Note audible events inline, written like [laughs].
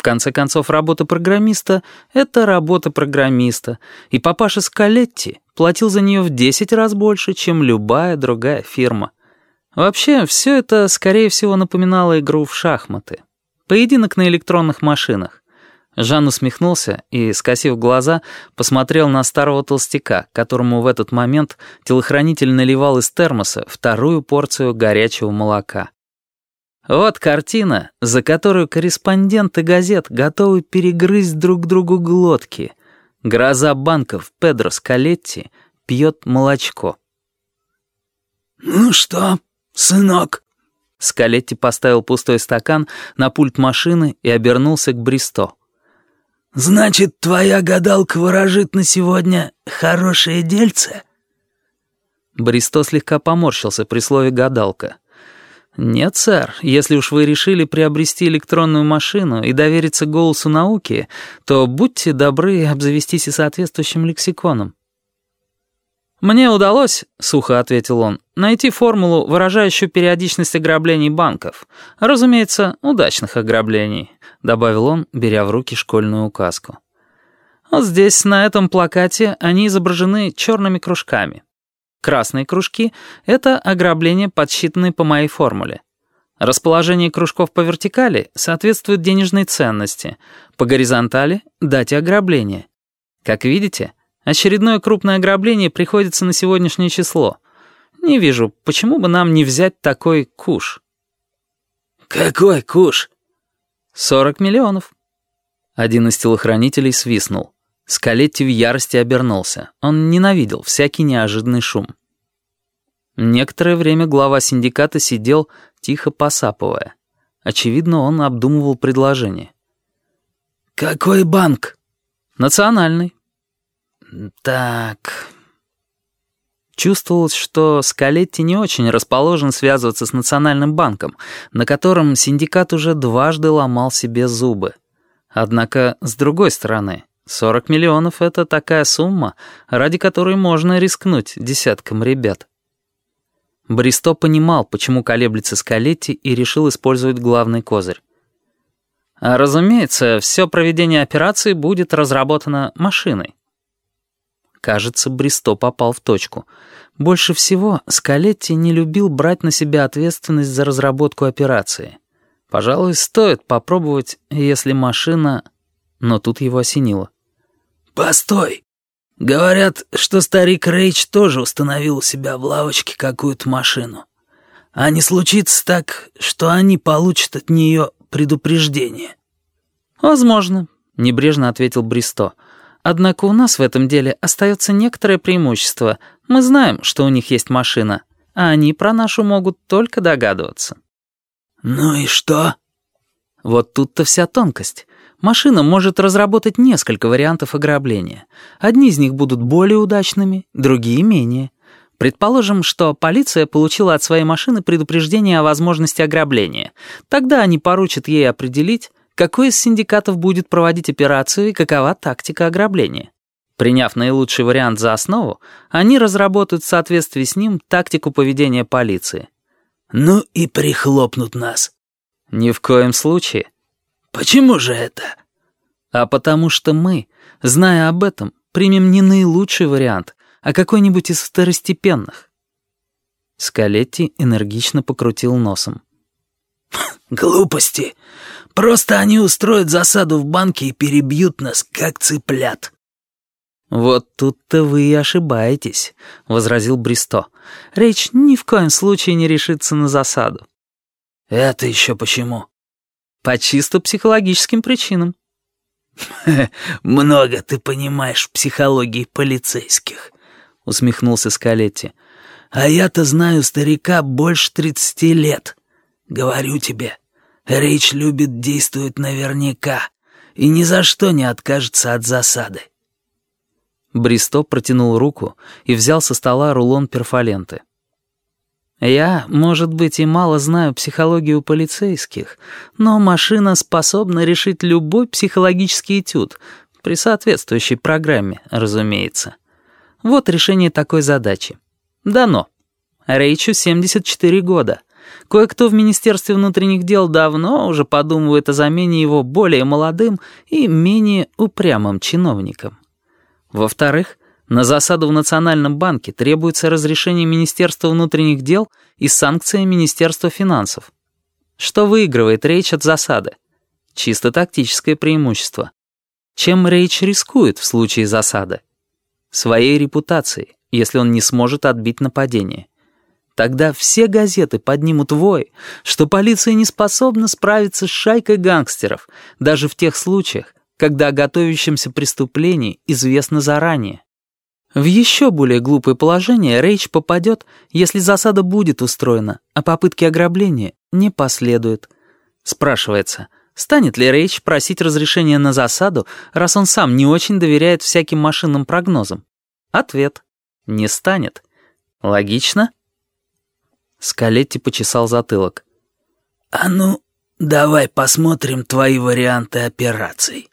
В конце концов, работа программиста — это работа программиста, и папаша Скалетти платил за нее в 10 раз больше, чем любая другая фирма. Вообще, все это, скорее всего, напоминало игру в шахматы. Поединок на электронных машинах. Жан усмехнулся и, скосив глаза, посмотрел на старого толстяка, которому в этот момент телохранитель наливал из термоса вторую порцию горячего молока. Вот картина, за которую корреспонденты газет готовы перегрызть друг другу глотки. Гроза банков Педро Скалетти пьет молочко. «Ну что, сынок?» Скалетти поставил пустой стакан на пульт машины и обернулся к Бристо. «Значит, твоя гадалка выражит на сегодня хорошее дельце?» Бристо слегка поморщился при слове «гадалка». «Нет, сэр, если уж вы решили приобрести электронную машину и довериться голосу науки, то будьте добры обзавестись и соответствующим лексиконом». «Мне удалось», — сухо ответил он, — «найти формулу, выражающую периодичность ограблений банков. Разумеется, удачных ограблений», — добавил он, беря в руки школьную указку. «Вот здесь, на этом плакате, они изображены черными кружками». Красные кружки — это ограбления, подсчитанные по моей формуле. Расположение кружков по вертикали соответствует денежной ценности, по горизонтали — дате ограбления. Как видите, очередное крупное ограбление приходится на сегодняшнее число. Не вижу, почему бы нам не взять такой куш. «Какой куш?» «Сорок миллионов». Один из телохранителей свистнул. Скалетти в ярости обернулся. Он ненавидел всякий неожиданный шум. Некоторое время глава синдиката сидел, тихо посапывая. Очевидно, он обдумывал предложение. «Какой банк?» «Национальный». «Так...» Чувствовалось, что Скалетти не очень расположен связываться с Национальным банком, на котором синдикат уже дважды ломал себе зубы. Однако, с другой стороны, 40 миллионов — это такая сумма, ради которой можно рискнуть десяткам ребят. Бристо понимал, почему колеблется Скалетти, и решил использовать главный козырь. А, разумеется, все проведение операции будет разработано машиной. Кажется, Бристо попал в точку. Больше всего Скалетти не любил брать на себя ответственность за разработку операции. Пожалуй, стоит попробовать, если машина... Но тут его осенило. «Постой! Говорят, что старик Рейч тоже установил у себя в лавочке какую-то машину. А не случится так, что они получат от нее предупреждение?» «Возможно», — небрежно ответил Бристо. «Однако у нас в этом деле остается некоторое преимущество. Мы знаем, что у них есть машина, а они про нашу могут только догадываться». «Ну и что?» «Вот тут-то вся тонкость. Машина может разработать несколько вариантов ограбления. Одни из них будут более удачными, другие — менее. Предположим, что полиция получила от своей машины предупреждение о возможности ограбления. Тогда они поручат ей определить, какой из синдикатов будет проводить операцию и какова тактика ограбления. Приняв наилучший вариант за основу, они разработают в соответствии с ним тактику поведения полиции. «Ну и прихлопнут нас». «Ни в коем случае». «Почему же это?» «А потому что мы, зная об этом, примем не наилучший вариант, а какой-нибудь из второстепенных». Скалетти энергично покрутил носом. [laughs] «Глупости. Просто они устроят засаду в банке и перебьют нас, как цыплят». «Вот тут-то вы и ошибаетесь», — возразил Бристо. «Речь ни в коем случае не решится на засаду». «Это еще почему?» По чисто психологическим причинам. [laughs] «Много ты понимаешь в психологии полицейских», — усмехнулся Скалетти. «А я-то знаю старика больше тридцати лет. Говорю тебе, Рейч любит действовать наверняка и ни за что не откажется от засады». Бристо протянул руку и взял со стола рулон перфоленты. Я, может быть, и мало знаю психологию полицейских, но машина способна решить любой психологический этюд, при соответствующей программе, разумеется. Вот решение такой задачи. Дано. Рейчу 74 года. Кое-кто в Министерстве внутренних дел давно уже подумывает о замене его более молодым и менее упрямым чиновником. Во-вторых, на засаду в Национальном банке требуется разрешение Министерства внутренних дел и санкция Министерства финансов. Что выигрывает речь от засады? Чисто тактическое преимущество. Чем Рейч рискует в случае засады? Своей репутацией, если он не сможет отбить нападение. Тогда все газеты поднимут вой, что полиция не способна справиться с шайкой гангстеров, даже в тех случаях, когда о готовящемся преступлении известно заранее. В еще более глупое положение Рейч попадет, если засада будет устроена, а попытки ограбления не последуют. Спрашивается, станет ли Рейч просить разрешения на засаду, раз он сам не очень доверяет всяким машинным прогнозам? Ответ — не станет. Логично? Скалетти почесал затылок. «А ну, давай посмотрим твои варианты операций».